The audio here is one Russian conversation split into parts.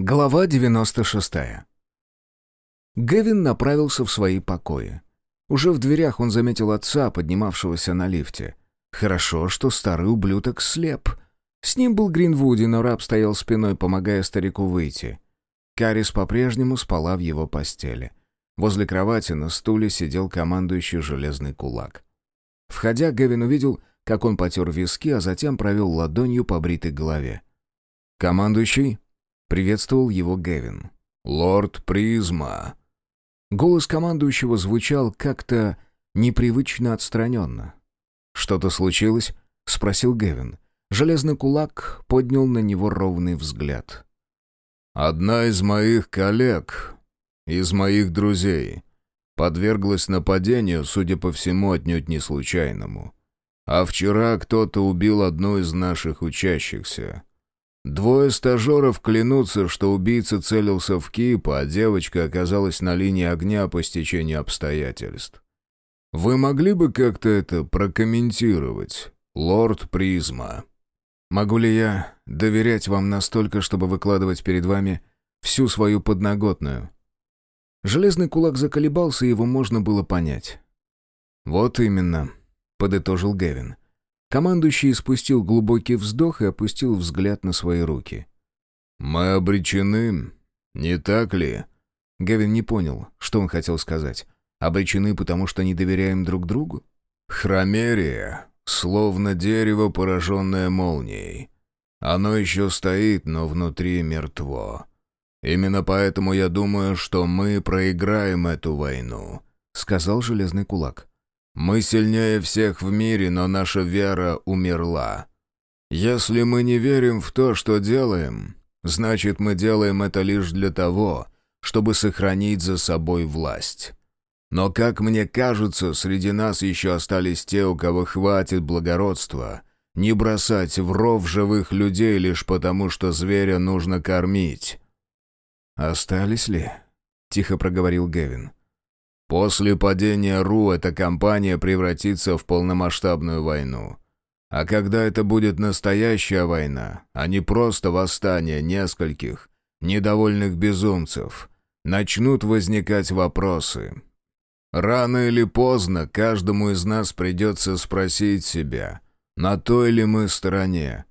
Глава 96. Гэвин направился в свои покои. Уже в дверях он заметил отца, поднимавшегося на лифте. Хорошо, что старый ублюдок слеп. С ним был Гринвуди, но раб стоял спиной, помогая старику выйти. Карис по-прежнему спала в его постели. Возле кровати на стуле сидел командующий железный кулак. Входя, Гэвин увидел, как он потер виски, а затем провел ладонью по бритой голове. «Командующий?» Приветствовал его Гевин. «Лорд Призма». Голос командующего звучал как-то непривычно отстраненно. «Что-то случилось?» — спросил Гевин. Железный кулак поднял на него ровный взгляд. «Одна из моих коллег, из моих друзей, подверглась нападению, судя по всему, отнюдь не случайному. А вчера кто-то убил одну из наших учащихся. Двое стажеров клянутся, что убийца целился в Кип, а девочка оказалась на линии огня по стечению обстоятельств. Вы могли бы как-то это прокомментировать, лорд Призма? Могу ли я доверять вам настолько, чтобы выкладывать перед вами всю свою подноготную? Железный кулак заколебался, его можно было понять. «Вот именно», — подытожил Гевин. Командующий спустил глубокий вздох и опустил взгляд на свои руки. «Мы обречены, не так ли?» Гевин не понял, что он хотел сказать. «Обречены, потому что не доверяем друг другу?» «Хромерия, словно дерево, пораженное молнией. Оно еще стоит, но внутри мертво. Именно поэтому я думаю, что мы проиграем эту войну», — сказал Железный Кулак. Мы сильнее всех в мире, но наша вера умерла. Если мы не верим в то, что делаем, значит, мы делаем это лишь для того, чтобы сохранить за собой власть. Но, как мне кажется, среди нас еще остались те, у кого хватит благородства не бросать в ров живых людей лишь потому, что зверя нужно кормить. «Остались ли?» — тихо проговорил Гевин. После падения РУ эта кампания превратится в полномасштабную войну. А когда это будет настоящая война, а не просто восстание нескольких недовольных безумцев, начнут возникать вопросы. Рано или поздно каждому из нас придется спросить себя, на той ли мы стороне.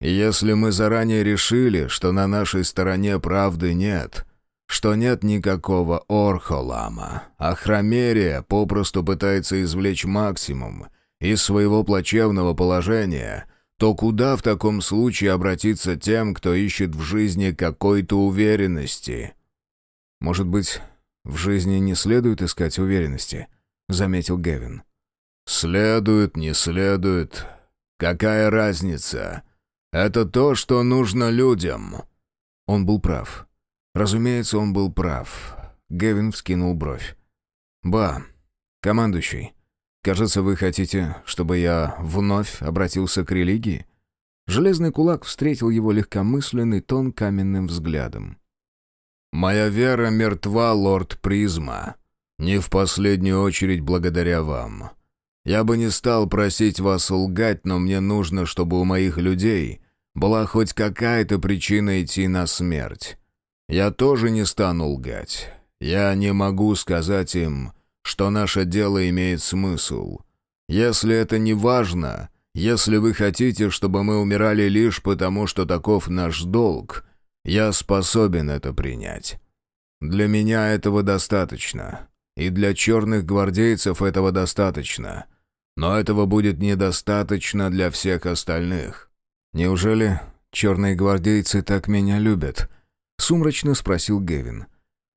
И если мы заранее решили, что на нашей стороне правды нет – что нет никакого Орхолама, а Хромерия попросту пытается извлечь максимум из своего плачевного положения, то куда в таком случае обратиться тем, кто ищет в жизни какой-то уверенности? «Может быть, в жизни не следует искать уверенности?» — заметил Гевин. «Следует, не следует. Какая разница? Это то, что нужно людям». Он был прав. Разумеется, он был прав. Гевин вскинул бровь. «Ба, командующий, кажется, вы хотите, чтобы я вновь обратился к религии?» Железный кулак встретил его легкомысленный тон каменным взглядом. «Моя вера мертва, лорд Призма. Не в последнюю очередь благодаря вам. Я бы не стал просить вас лгать, но мне нужно, чтобы у моих людей была хоть какая-то причина идти на смерть. Я тоже не стану лгать. Я не могу сказать им, что наше дело имеет смысл. Если это не важно, если вы хотите, чтобы мы умирали лишь потому, что таков наш долг, я способен это принять. Для меня этого достаточно. И для черных гвардейцев этого достаточно. Но этого будет недостаточно для всех остальных. Неужели черные гвардейцы так меня любят?» — сумрачно спросил Гевин.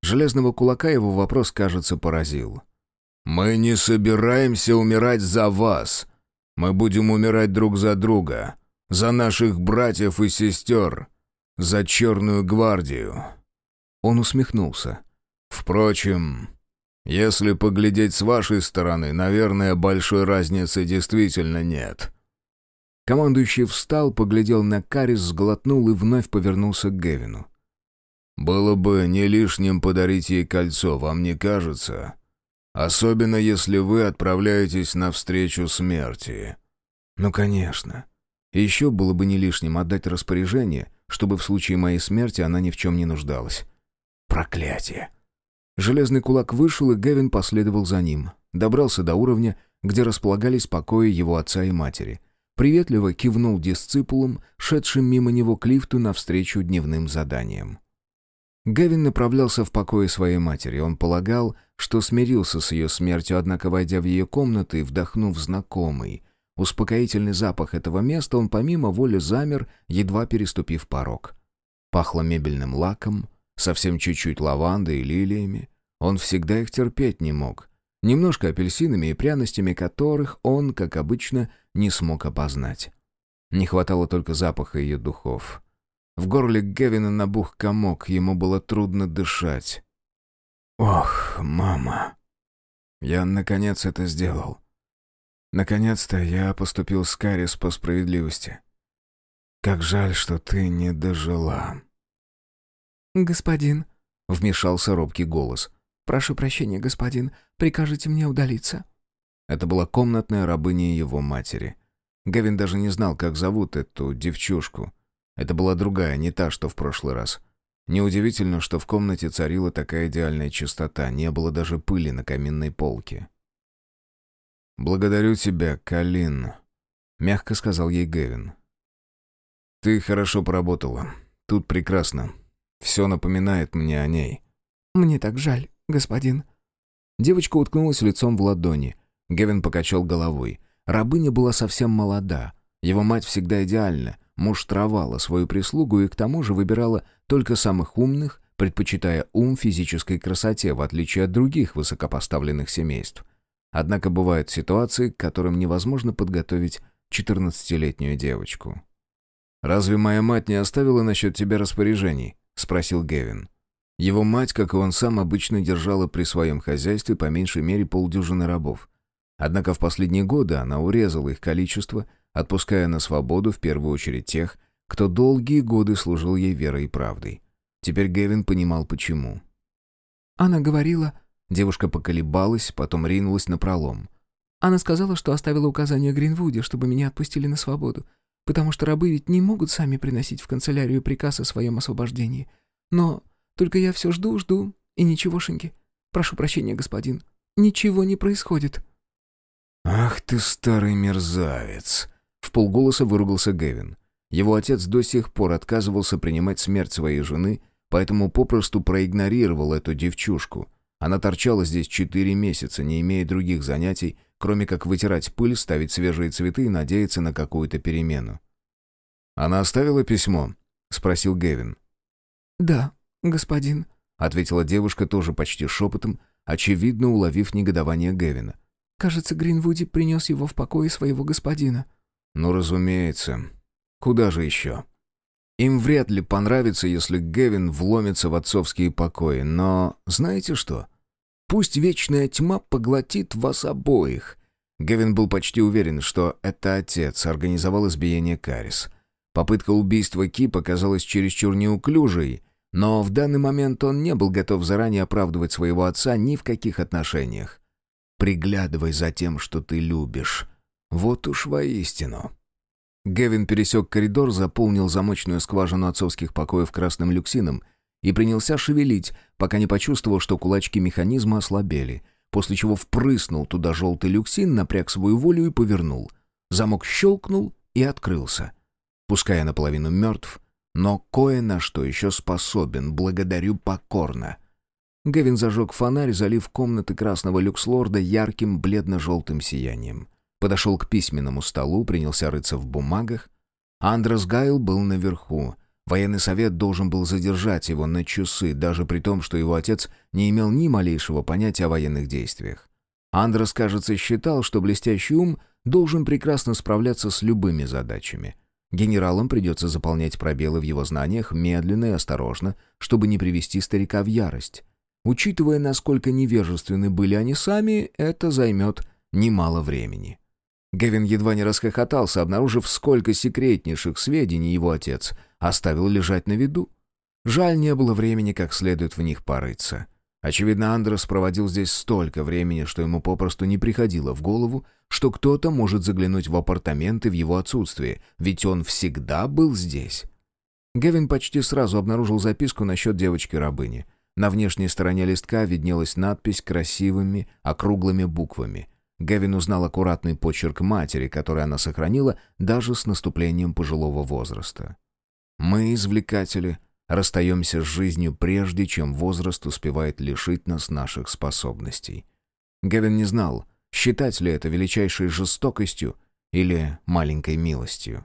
Железного кулака его вопрос, кажется, поразил. «Мы не собираемся умирать за вас. Мы будем умирать друг за друга, за наших братьев и сестер, за Черную гвардию». Он усмехнулся. «Впрочем, если поглядеть с вашей стороны, наверное, большой разницы действительно нет». Командующий встал, поглядел на Карис, сглотнул и вновь повернулся к Гевину. Было бы не лишним подарить ей кольцо, вам не кажется? Особенно если вы отправляетесь навстречу смерти». «Ну, конечно. еще было бы не лишним отдать распоряжение чтобы в случае моей смерти она ни в чем не нуждалась. Проклятие! Железный кулак вышел, и Гевин последовал за ним. Добрался до уровня, где располагались покои его отца и матери. Приветливо кивнул дисципулам, шедшим мимо него к лифту навстречу дневным заданиям. Гевин направлялся в покое своей матери. Он полагал, что смирился с ее смертью, однако, войдя в ее комнаты и вдохнув знакомый, успокоительный запах этого места, он помимо воли замер, едва переступив порог. Пахло мебельным лаком, совсем чуть-чуть лавандой и лилиями. Он всегда их терпеть не мог. Немножко апельсинами и пряностями которых он, как обычно, не смог опознать. Не хватало только запаха ее духов. В горле Гевина набух комок, ему было трудно дышать. «Ох, мама! Я, наконец, это сделал. Наконец-то я поступил с Карис по справедливости. Как жаль, что ты не дожила». «Господин», — вмешался робкий голос, — «прошу прощения, господин, прикажете мне удалиться». Это была комнатная рабыня его матери. Гевин даже не знал, как зовут эту девчушку. Это была другая, не та, что в прошлый раз. Неудивительно, что в комнате царила такая идеальная чистота, не было даже пыли на каминной полке. «Благодарю тебя, Калин», — мягко сказал ей Гевин. «Ты хорошо поработала. Тут прекрасно. Все напоминает мне о ней». «Мне так жаль, господин». Девочка уткнулась лицом в ладони. Гевин покачал головой. Рабыня была совсем молода. Его мать всегда идеальна. Муштровала свою прислугу и к тому же выбирала только самых умных, предпочитая ум физической красоте, в отличие от других высокопоставленных семейств. Однако бывают ситуации, к которым невозможно подготовить 14-летнюю девочку. «Разве моя мать не оставила насчет тебя распоряжений?» — спросил Гевин. Его мать, как и он сам, обычно держала при своем хозяйстве по меньшей мере полдюжины рабов. Однако в последние годы она урезала их количество, отпуская на свободу в первую очередь тех, кто долгие годы служил ей верой и правдой. Теперь Гевин понимал, почему. «Она говорила...» Девушка поколебалась, потом ринулась на пролом. «Она сказала, что оставила указание Гринвуде, чтобы меня отпустили на свободу, потому что рабы ведь не могут сами приносить в канцелярию приказ о своем освобождении. Но только я все жду, жду, и ничегошеньки. Прошу прощения, господин, ничего не происходит». «Ах ты старый мерзавец!» — в полголоса выругался Гевин. Его отец до сих пор отказывался принимать смерть своей жены, поэтому попросту проигнорировал эту девчушку. Она торчала здесь четыре месяца, не имея других занятий, кроме как вытирать пыль, ставить свежие цветы и надеяться на какую-то перемену. «Она оставила письмо?» — спросил Гевин. «Да, господин», — ответила девушка тоже почти шепотом, очевидно уловив негодование Гевина. Кажется, Гринвуди принес его в покое своего господина». «Ну, разумеется. Куда же еще?» Им вряд ли понравится, если Гевин вломится в отцовские покои, но знаете что? Пусть вечная тьма поглотит вас обоих. Гевин был почти уверен, что это отец организовал избиение Карис. Попытка убийства Ки показалась чересчур неуклюжей, но в данный момент он не был готов заранее оправдывать своего отца ни в каких отношениях. Приглядывай за тем, что ты любишь. Вот уж воистину. Гевин пересек коридор, заполнил замочную скважину отцовских покоев красным люксином и принялся шевелить, пока не почувствовал, что кулачки механизма ослабели, после чего впрыснул туда желтый люксин, напряг свою волю и повернул. Замок щелкнул и открылся. Пускай наполовину мертв, но кое на что еще способен, благодарю покорно — Гевин зажег фонарь, залив комнаты красного люкслорда ярким бледно-желтым сиянием. Подошел к письменному столу, принялся рыться в бумагах. Андрес Гайл был наверху. Военный совет должен был задержать его на часы, даже при том, что его отец не имел ни малейшего понятия о военных действиях. Андрес, кажется, считал, что блестящий ум должен прекрасно справляться с любыми задачами. Генералам придется заполнять пробелы в его знаниях медленно и осторожно, чтобы не привести старика в ярость. Учитывая, насколько невежественны были они сами, это займет немало времени. Гевин едва не расхохотался, обнаружив, сколько секретнейших сведений его отец оставил лежать на виду. Жаль, не было времени как следует в них порыться. Очевидно, Андрес проводил здесь столько времени, что ему попросту не приходило в голову, что кто-то может заглянуть в апартаменты в его отсутствие, ведь он всегда был здесь. Гевин почти сразу обнаружил записку насчет девочки-рабыни. На внешней стороне листка виднелась надпись красивыми, округлыми буквами. Гевин узнал аккуратный почерк матери, который она сохранила даже с наступлением пожилого возраста. «Мы, извлекатели, расстаемся с жизнью прежде, чем возраст успевает лишить нас наших способностей». Гевин не знал, считать ли это величайшей жестокостью или маленькой милостью.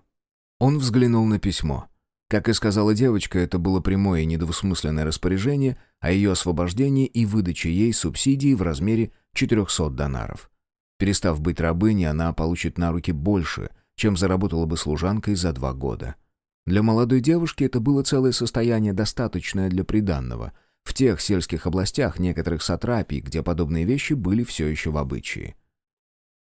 Он взглянул на письмо. Как и сказала девочка, это было прямое и недвусмысленное распоряжение о ее освобождении и выдаче ей субсидии в размере 400 донаров. Перестав быть рабыней, она получит на руки больше, чем заработала бы служанкой за два года. Для молодой девушки это было целое состояние, достаточное для приданного. В тех сельских областях некоторых сатрапий, где подобные вещи были все еще в обычае.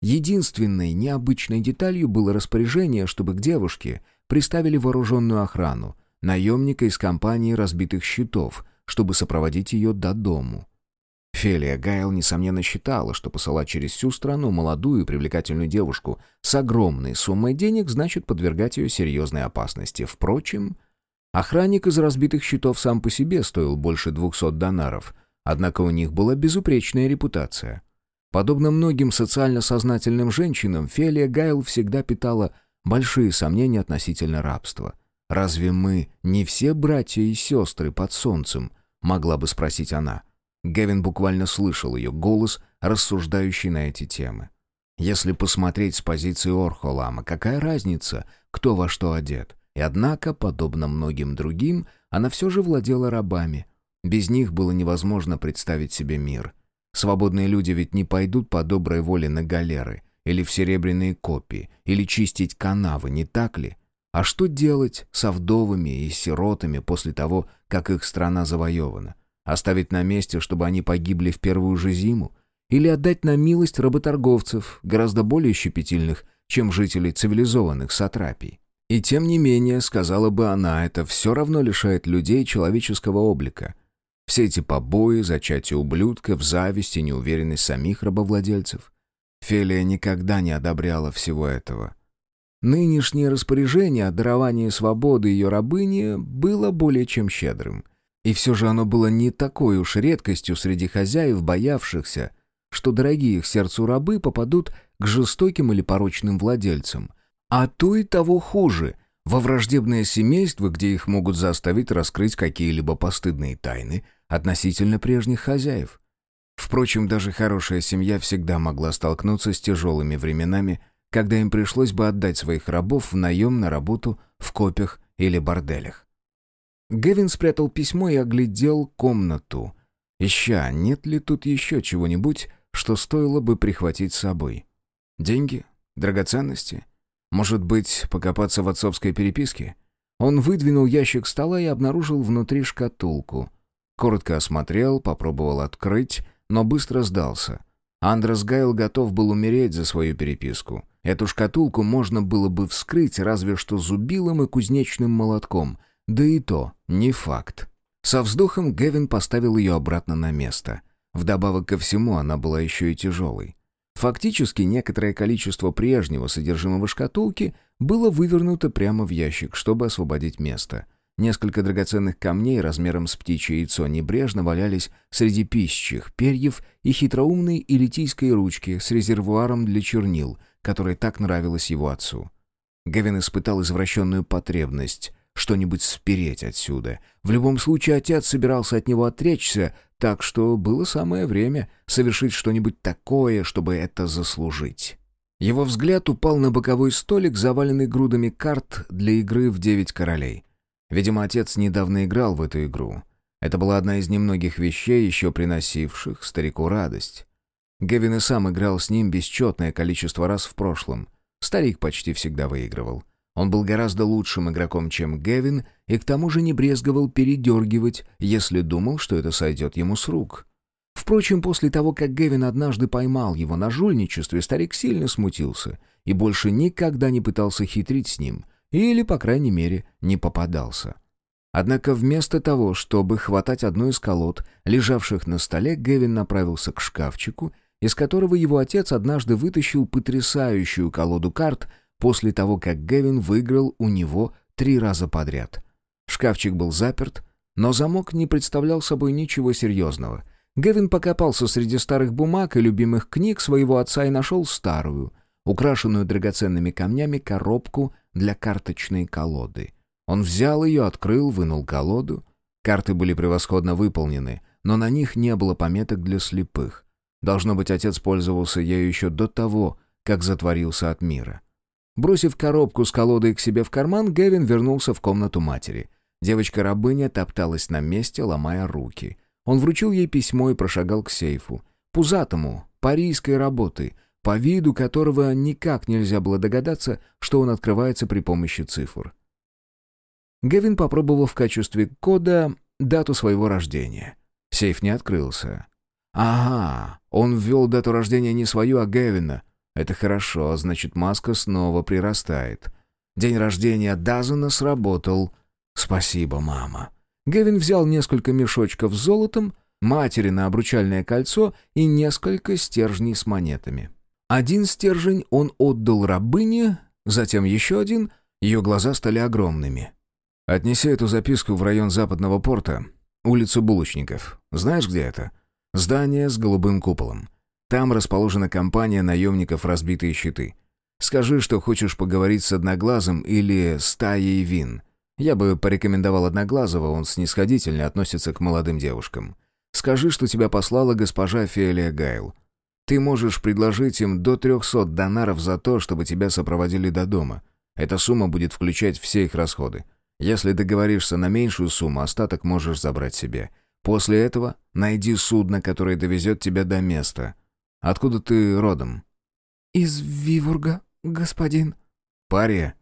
Единственной необычной деталью было распоряжение, чтобы к девушке приставили вооруженную охрану, наемника из компании разбитых щитов, чтобы сопроводить ее до дому. Фелия Гайл, несомненно, считала, что посылать через всю страну молодую и привлекательную девушку с огромной суммой денег значит подвергать ее серьезной опасности. Впрочем, охранник из разбитых щитов сам по себе стоил больше двухсот донаров, однако у них была безупречная репутация. Подобно многим социально сознательным женщинам, Фелия Гайл всегда питала большие сомнения относительно рабства. «Разве мы не все братья и сестры под солнцем?» — могла бы спросить она. Гевин буквально слышал ее голос, рассуждающий на эти темы. Если посмотреть с позиции Орхолама, какая разница, кто во что одет? И однако, подобно многим другим, она все же владела рабами. Без них было невозможно представить себе мир. Свободные люди ведь не пойдут по доброй воле на галеры, или в серебряные копии, или чистить канавы, не так ли? А что делать со вдовами и сиротами после того, как их страна завоевана? Оставить на месте, чтобы они погибли в первую же зиму? Или отдать на милость работорговцев, гораздо более щепетильных, чем жителей цивилизованных сатрапий? И тем не менее, сказала бы она, это все равно лишает людей человеческого облика – все эти побои, зачатие ублюдков, зависть и неуверенность самих рабовладельцев. Фелия никогда не одобряла всего этого. Нынешнее распоряжение о даровании свободы ее рабыни было более чем щедрым. И все же оно было не такой уж редкостью среди хозяев, боявшихся, что дорогие их сердцу рабы попадут к жестоким или порочным владельцам. А то и того хуже — во враждебное семейство, где их могут заставить раскрыть какие-либо постыдные тайны относительно прежних хозяев. Впрочем, даже хорошая семья всегда могла столкнуться с тяжелыми временами, когда им пришлось бы отдать своих рабов в наем на работу в копях или борделях. Гевин спрятал письмо и оглядел комнату, ища, нет ли тут еще чего-нибудь, что стоило бы прихватить с собой. Деньги? Драгоценности? Может быть, покопаться в отцовской переписке? Он выдвинул ящик стола и обнаружил внутри шкатулку. Коротко осмотрел, попробовал открыть, но быстро сдался. Андрес Гайл готов был умереть за свою переписку. Эту шкатулку можно было бы вскрыть разве что зубилом и кузнечным молотком, да и то не факт. Со вздохом Гевин поставил ее обратно на место. Вдобавок ко всему она была еще и тяжелой. Фактически некоторое количество прежнего содержимого шкатулки было вывернуто прямо в ящик, чтобы освободить место. Несколько драгоценных камней размером с птичье яйцо небрежно валялись среди пищих, перьев и хитроумной элитийской ручки с резервуаром для чернил, которая так нравилась его отцу. Гевин испытал извращенную потребность что-нибудь спереть отсюда. В любом случае отец собирался от него отречься, так что было самое время совершить что-нибудь такое, чтобы это заслужить. Его взгляд упал на боковой столик, заваленный грудами карт для игры в «Девять королей». Видимо, отец недавно играл в эту игру. Это была одна из немногих вещей, еще приносивших старику радость. Гевин и сам играл с ним бесчетное количество раз в прошлом. Старик почти всегда выигрывал. Он был гораздо лучшим игроком, чем Гевин, и к тому же не брезговал передергивать, если думал, что это сойдет ему с рук. Впрочем, после того, как Гевин однажды поймал его на жульничестве, старик сильно смутился и больше никогда не пытался хитрить с ним, или, по крайней мере, не попадался. Однако вместо того, чтобы хватать одну из колод, лежавших на столе, Гевин направился к шкафчику, из которого его отец однажды вытащил потрясающую колоду карт — после того, как Гевин выиграл у него три раза подряд. Шкафчик был заперт, но замок не представлял собой ничего серьезного. Гевин покопался среди старых бумаг и любимых книг своего отца и нашел старую, украшенную драгоценными камнями, коробку для карточной колоды. Он взял ее, открыл, вынул колоду. Карты были превосходно выполнены, но на них не было пометок для слепых. Должно быть, отец пользовался ею еще до того, как затворился от мира. Бросив коробку с колодой к себе в карман, Гевин вернулся в комнату матери. Девочка-рабыня топталась на месте, ломая руки. Он вручил ей письмо и прошагал к сейфу. Пузатому, парийской работы, по виду которого никак нельзя было догадаться, что он открывается при помощи цифр. Гевин попробовал в качестве кода дату своего рождения. Сейф не открылся. Ага, он ввел дату рождения не свою, а Гевина. Это хорошо, значит, маска снова прирастает. День рождения Дазена сработал. Спасибо, мама. Гевин взял несколько мешочков с золотом, матери на обручальное кольцо и несколько стержней с монетами. Один стержень он отдал рабыне, затем еще один, ее глаза стали огромными. «Отнеси эту записку в район западного порта, улицу Булочников. Знаешь, где это?» «Здание с голубым куполом. Там расположена компания наемников «Разбитые щиты». Скажи, что хочешь поговорить с Одноглазым или с Таей Вин. Я бы порекомендовал Одноглазого, он снисходительно относится к молодым девушкам. Скажи, что тебя послала госпожа Фелия Гайл. Ты можешь предложить им до 300 донаров за то, чтобы тебя сопроводили до дома. Эта сумма будет включать все их расходы. Если договоришься на меньшую сумму, остаток можешь забрать себе. После этого найди судно, которое довезет тебя до места. Откуда ты родом?» «Из Вивурга, господин». «Пария?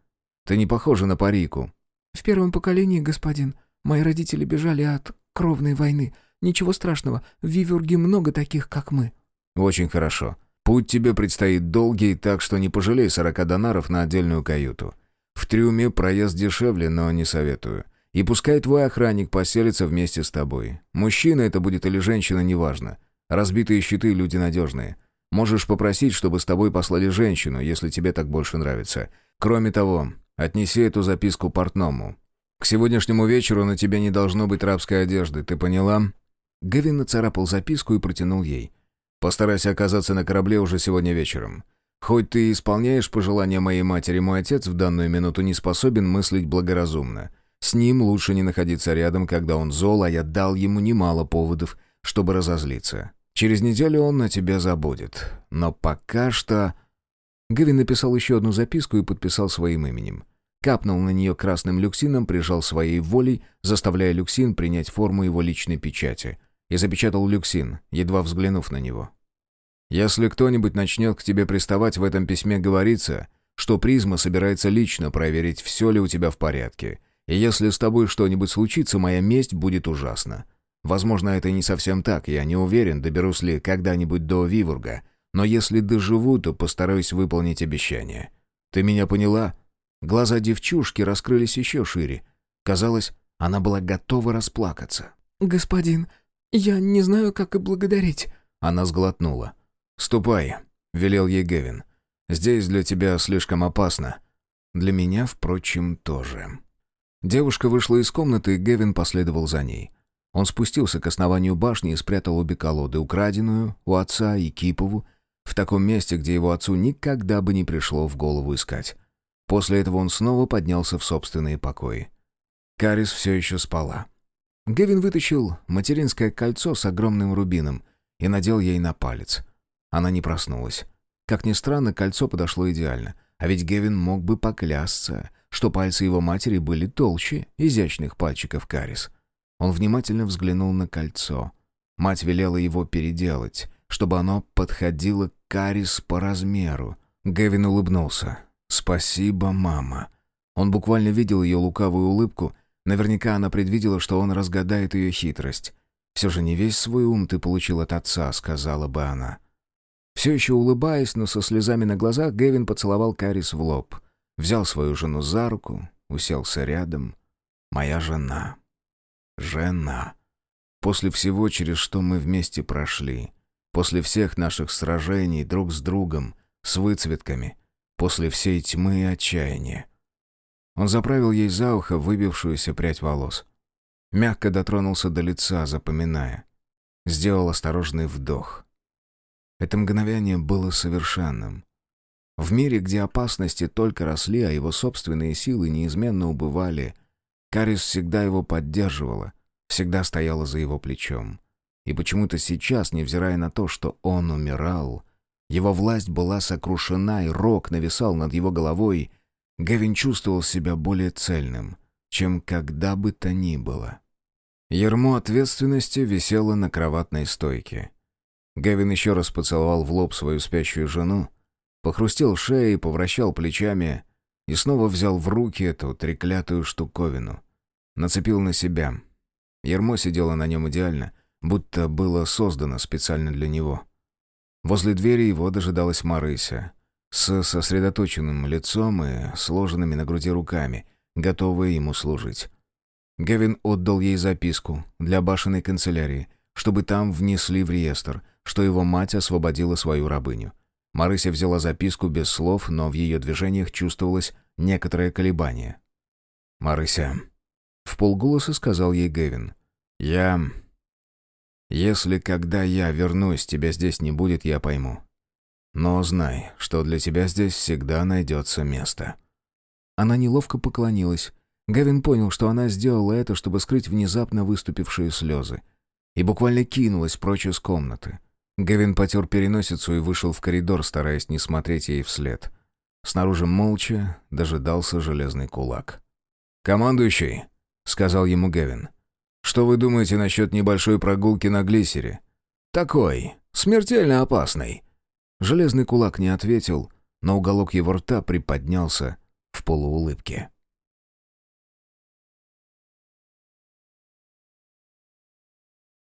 Ты не похожа на парику». «В первом поколении, господин. Мои родители бежали от кровной войны. Ничего страшного, в Вивурге много таких, как мы». «Очень хорошо. Путь тебе предстоит долгий, так что не пожалей сорока донаров на отдельную каюту. В трюме проезд дешевле, но не советую. И пускай твой охранник поселится вместе с тобой. Мужчина это будет или женщина, неважно. Разбитые щиты — люди надежные. Можешь попросить, чтобы с тобой послали женщину, если тебе так больше нравится. Кроме того, отнеси эту записку портному. К сегодняшнему вечеру на тебе не должно быть рабской одежды, ты поняла?» Гавин нацарапал записку и протянул ей. «Постарайся оказаться на корабле уже сегодня вечером. Хоть ты и исполняешь пожелания моей матери, мой отец в данную минуту не способен мыслить благоразумно. С ним лучше не находиться рядом, когда он зол, а я дал ему немало поводов, чтобы разозлиться. Через неделю он на тебя забудет. Но пока что...» Гавин написал еще одну записку и подписал своим именем. Капнул на нее красным люксином, прижал своей волей, заставляя люксин принять форму его личной печати. И запечатал люксин, едва взглянув на него. «Если кто-нибудь начнет к тебе приставать, в этом письме говорится, что призма собирается лично проверить, все ли у тебя в порядке. И если с тобой что-нибудь случится, моя месть будет ужасна. Возможно, это не совсем так, я не уверен, доберусь ли когда-нибудь до Вивурга, но если доживу, то постараюсь выполнить обещание. Ты меня поняла?» Глаза девчушки раскрылись еще шире. Казалось, она была готова расплакаться. «Господин, я не знаю, как и благодарить». Она сглотнула. «Ступай», — велел ей Гевин. «Здесь для тебя слишком опасно. Для меня, впрочем, тоже». Девушка вышла из комнаты, и Гевин последовал за ней. Он спустился к основанию башни и спрятал обе колоды, украденную у отца и Кипову, в таком месте, где его отцу никогда бы не пришло в голову искать. После этого он снова поднялся в собственные покои. Карис все еще спала. Гевин вытащил материнское кольцо с огромным рубином и надел ей на палец. Она не проснулась. Как ни странно, кольцо подошло идеально. А ведь Гевин мог бы поклясться, что пальцы его матери были толще изящных пальчиков Карис. Он внимательно взглянул на кольцо. Мать велела его переделать, чтобы оно подходило к карис по размеру. Гевин улыбнулся. «Спасибо, мама». Он буквально видел ее лукавую улыбку. Наверняка она предвидела, что он разгадает ее хитрость. «Все же не весь свой ум ты получил от отца», — сказала бы она. Все еще улыбаясь, но со слезами на глазах, Гевин поцеловал Карис в лоб. Взял свою жену за руку, уселся рядом. «Моя жена» жена. После всего, через что мы вместе прошли, после всех наших сражений друг с другом, с выцветками, после всей тьмы и отчаяния. Он заправил ей за ухо выбившуюся прядь волос. Мягко дотронулся до лица, запоминая. Сделал осторожный вдох. Это мгновение было совершенным. В мире, где опасности только росли, а его собственные силы неизменно убывали, Карис всегда его поддерживала, всегда стояла за его плечом. И почему-то сейчас, невзирая на то, что он умирал, его власть была сокрушена, и рок нависал над его головой, Гевин чувствовал себя более цельным, чем когда бы то ни было. Ермо ответственности висело на кроватной стойке. Гевин еще раз поцеловал в лоб свою спящую жену, похрустел шеей, повращал плечами и снова взял в руки эту треклятую штуковину. Нацепил на себя. Ермо сидело на нем идеально, будто было создано специально для него. Возле двери его дожидалась Марыся, с сосредоточенным лицом и сложенными на груди руками, готовая ему служить. Гевин отдал ей записку для башенной канцелярии, чтобы там внесли в реестр, что его мать освободила свою рабыню. Марыся взяла записку без слов, но в ее движениях чувствовалось некоторое колебание. «Марыся», — в полголоса сказал ей Гевин, — «я если когда я вернусь, тебя здесь не будет, я пойму. Но знай, что для тебя здесь всегда найдется место». Она неловко поклонилась. Гавин понял, что она сделала это, чтобы скрыть внезапно выступившие слезы. И буквально кинулась прочь из комнаты. Гавин потер переносицу и вышел в коридор, стараясь не смотреть ей вслед. Снаружи молча дожидался железный кулак. «Командующий», — сказал ему Гевин, что вы думаете насчет небольшой прогулки на глиссере? Такой, смертельно опасный». Железный кулак не ответил, но уголок его рта приподнялся в полуулыбке.